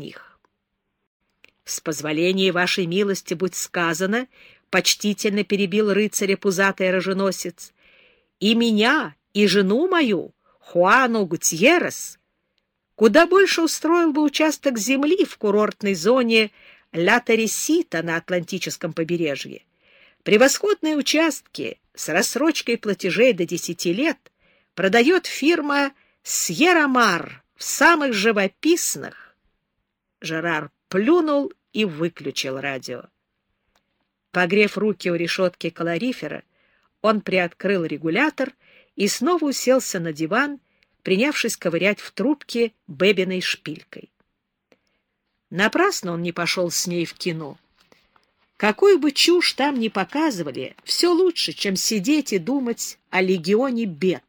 них. «С позволения вашей милости будь сказано», — почтительно перебил рыцаря пузатый роженосец, «и меня, и жену мою, Хуану Гутьеррес, куда больше устроил бы участок земли в курортной зоне Ля-Тересита на Атлантическом побережье. Превосходные участки с рассрочкой платежей до 10 лет продает фирма «Сьерра-Мар» в самых живописных. Жерар плюнул и выключил радио. Погрев руки у решетки калорифера, он приоткрыл регулятор и снова уселся на диван, принявшись ковырять в трубке бэбиной шпилькой. Напрасно он не пошел с ней в кино. Какую бы чушь там ни показывали, все лучше, чем сидеть и думать о легионе бед.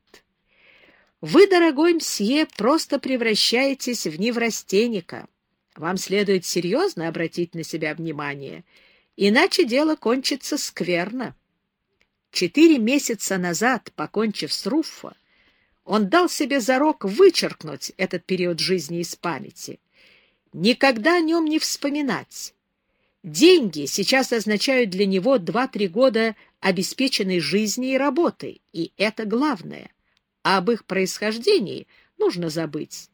Вы, дорогой мсье, просто превращаетесь в неврастенника. Вам следует серьезно обратить на себя внимание, иначе дело кончится скверно. Четыре месяца назад, покончив с Руффо, он дал себе зарок вычеркнуть этот период жизни из памяти, никогда о нем не вспоминать. Деньги сейчас означают для него два-три года обеспеченной жизни и работы, и это главное. А об их происхождении нужно забыть.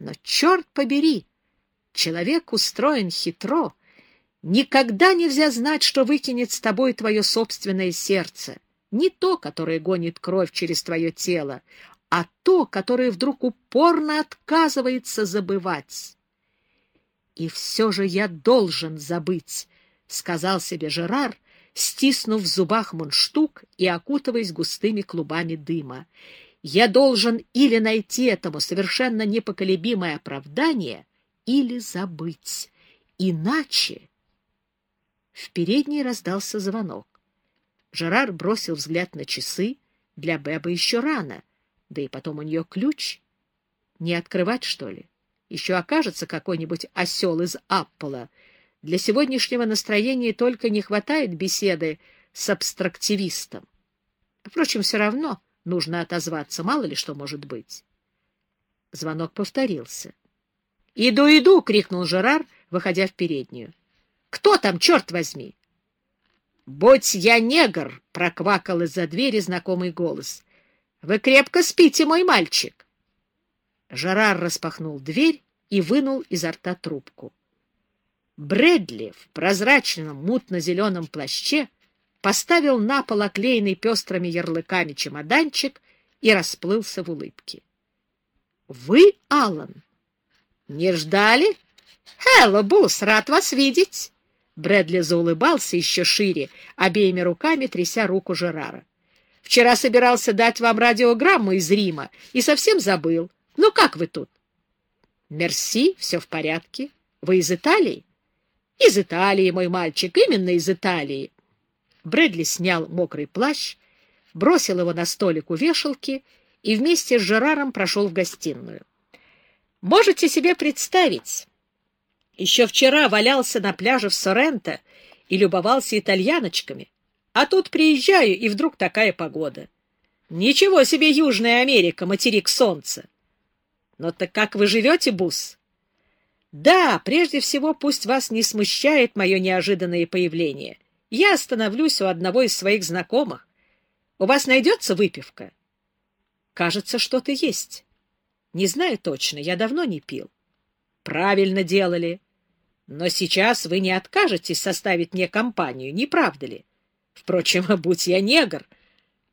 Но черт побери, человек устроен хитро. Никогда нельзя знать, что выкинет с тобой твое собственное сердце. Не то, которое гонит кровь через твое тело, а то, которое вдруг упорно отказывается забывать. «И все же я должен забыть», — сказал себе Жерар, стиснув в зубах мундштук и окутываясь густыми клубами дыма. «Я должен или найти этому совершенно непоколебимое оправдание, или забыть. Иначе...» В передней раздался звонок. Жерар бросил взгляд на часы. Для Беба еще рано, да и потом у нее ключ. Не открывать, что ли? еще окажется какой-нибудь осел из Аппола. Для сегодняшнего настроения только не хватает беседы с абстрактивистом. Впрочем, все равно нужно отозваться, мало ли что может быть. Звонок повторился. «Иду, иду!» — крикнул Жерар, выходя в переднюю. «Кто там, черт возьми?» «Будь я негр!» — проквакал из-за двери знакомый голос. «Вы крепко спите, мой мальчик!» Жерар распахнул дверь и вынул изо рта трубку. Брэдли в прозрачном мутно-зеленом плаще поставил на пол оклеенный пестрыми ярлыками чемоданчик и расплылся в улыбке. — Вы, Аллан? — Не ждали? — Хелло, Бус, рад вас видеть! Брэдли заулыбался еще шире, обеими руками тряся руку Жерара. — Вчера собирался дать вам радиограмму из Рима и совсем забыл. Ну, как вы тут? Мерси, все в порядке. Вы из Италии? Из Италии, мой мальчик, именно из Италии. Брэдли снял мокрый плащ, бросил его на столик у вешалки и вместе с Жераром прошел в гостиную. Можете себе представить, еще вчера валялся на пляже в Соренто и любовался итальяночками, а тут приезжаю, и вдруг такая погода. Ничего себе Южная Америка, материк солнца! Но так как вы живете, Бус? Да, прежде всего пусть вас не смущает мое неожиданное появление. Я остановлюсь у одного из своих знакомых. У вас найдется выпивка? Кажется, что-то есть. Не знаю точно, я давно не пил. Правильно делали. Но сейчас вы не откажетесь составить мне компанию, не правда ли? Впрочем, будь я негр.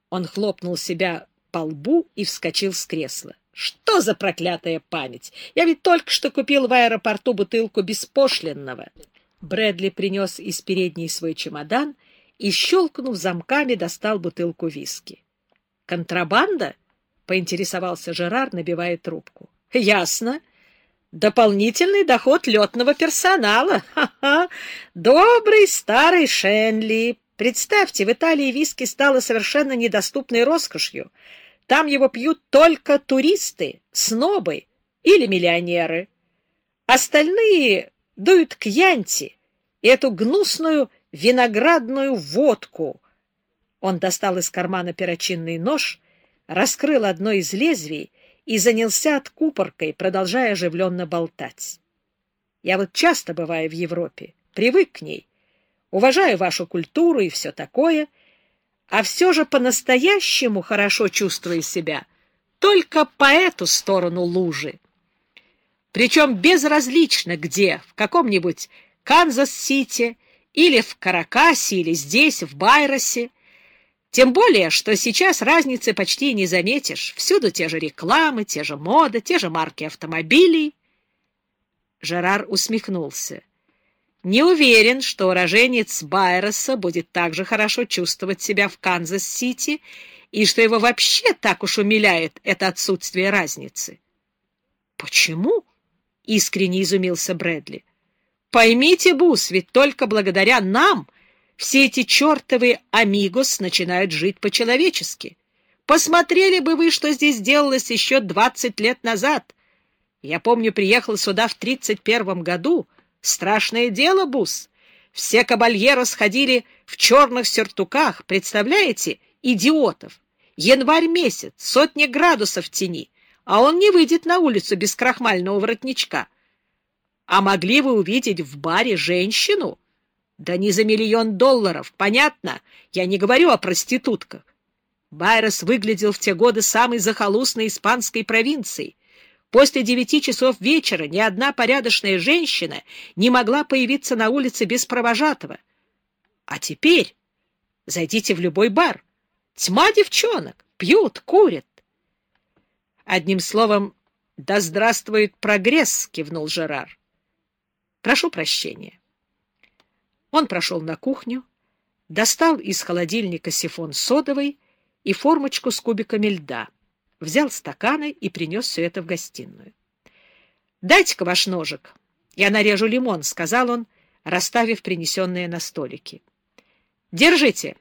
Он хлопнул себя по лбу и вскочил с кресла. Что за проклятая память? Я ведь только что купил в аэропорту бутылку беспошлинного. Брэдли принес из передней свой чемодан и, щелкнув замками, достал бутылку виски. «Контрабанда?» — поинтересовался Жерар, набивая трубку. «Ясно. Дополнительный доход летного персонала. Ха-ха! Добрый старый Шенли. Представьте, в Италии виски стало совершенно недоступной роскошью. Там его пьют только туристы, снобы или миллионеры. Остальные дуют кьянти, эту гнусную виноградную водку. Он достал из кармана перочинный нож, раскрыл одно из лезвий и занялся откупоркой, продолжая оживленно болтать. Я вот часто бываю в Европе, привык к ней, уважаю вашу культуру и все такое, а все же по-настоящему хорошо чувствую себя только по эту сторону лужи. Причем безразлично где, в каком-нибудь Канзас-Сити или в Каракасе, или здесь, в Байросе. Тем более, что сейчас разницы почти не заметишь. Всюду те же рекламы, те же моды, те же марки автомобилей. Жерар усмехнулся. Не уверен, что уроженец Байроса будет так же хорошо чувствовать себя в Канзас-Сити и что его вообще так уж умиляет это отсутствие разницы. «Почему?» — искренне изумился Брэдли. «Поймите, Бус, ведь только благодаря нам все эти чертовы амигос начинают жить по-человечески. Посмотрели бы вы, что здесь делалось еще двадцать лет назад. Я помню, приехал сюда в тридцать первом году. Страшное дело, Бус. Все кабальеро сходили в черных сюртуках, представляете, идиотов. Январь месяц, сотни градусов в тени, а он не выйдет на улицу без крахмального воротничка. А могли вы увидеть в баре женщину? Да не за миллион долларов, понятно? Я не говорю о проститутках. Байрос выглядел в те годы самой захолустной испанской провинцией. После девяти часов вечера ни одна порядочная женщина не могла появиться на улице без провожатого. А теперь зайдите в любой бар. Тьма девчонок, пьют, курят. Одним словом, да здравствует прогресс, кивнул Жерар. Прошу прощения. Он прошел на кухню, достал из холодильника сифон содовый и формочку с кубиками льда, взял стаканы и принес все это в гостиную. — Дайте-ка ваш ножик. Я нарежу лимон, — сказал он, расставив принесенные на столике. — Держите.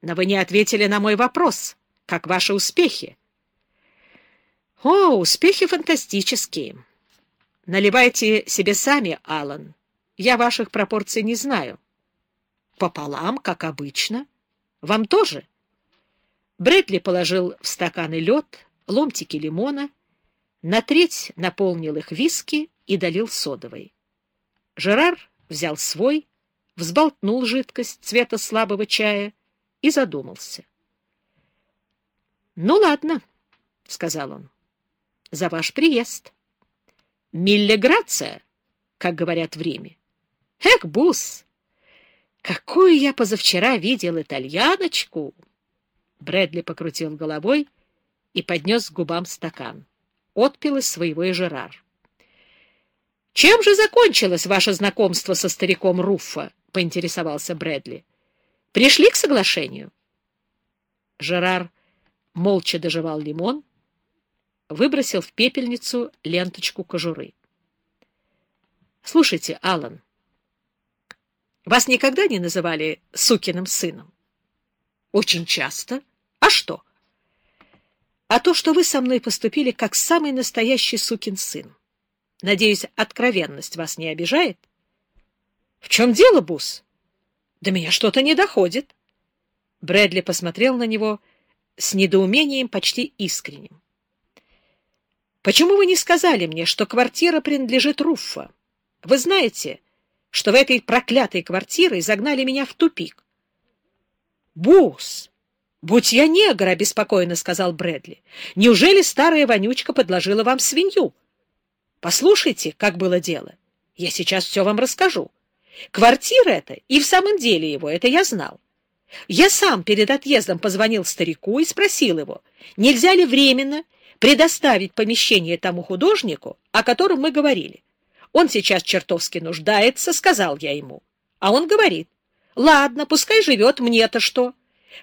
Но вы не ответили на мой вопрос. Как ваши успехи? — О, успехи фантастические. Наливайте себе сами, Алан. Я ваших пропорций не знаю. Пополам, как обычно. Вам тоже? Брэдли положил в стаканы лед, ломтики лимона, на треть наполнил их виски и долил содовой. Жерар взял свой, взболтнул жидкость цвета слабого чая и задумался. — Ну, ладно, — сказал он, — за ваш приезд. — Милле грация, как говорят в Риме. Эх, бус! Какую я позавчера видел итальяночку! Брэдли покрутил головой и поднес к губам стакан. Отпил из своего и Жерар. — Чем же закончилось ваше знакомство со стариком Руффа? — поинтересовался Брэдли. — Пришли к соглашению? Жерар молча доживал лимон, выбросил в пепельницу ленточку кожуры. — Слушайте, Алан, вас никогда не называли сукиным сыном? Очень часто. А что? А то, что вы со мной поступили как самый настоящий сукин сын. Надеюсь, откровенность вас не обижает? В чем дело, Бус? До меня что-то не доходит. Брэдли посмотрел на него с недоумением почти искренним. Почему вы не сказали мне, что квартира принадлежит Руффа? Вы знаете, что в этой проклятой квартире загнали меня в тупик. — Бус! Будь я негр, — обеспокоенно сказал Брэдли. — Неужели старая вонючка подложила вам свинью? Послушайте, как было дело. Я сейчас все вам расскажу. Квартира эта, и в самом деле его, это я знал. Я сам перед отъездом позвонил старику и спросил его, нельзя ли временно предоставить помещение тому художнику, о котором мы говорили. Он сейчас чертовски нуждается, — сказал я ему. А он говорит, ладно, пускай живет, мне-то что.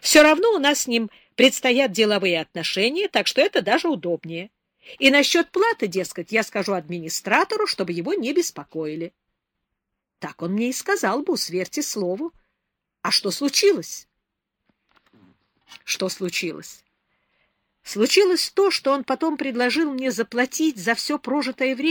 Все равно у нас с ним предстоят деловые отношения, так что это даже удобнее. И насчет платы, дескать, я скажу администратору, чтобы его не беспокоили. Так он мне и сказал, Бус, верьте слову. А что случилось? Что случилось? Случилось то, что он потом предложил мне заплатить за все прожитое время.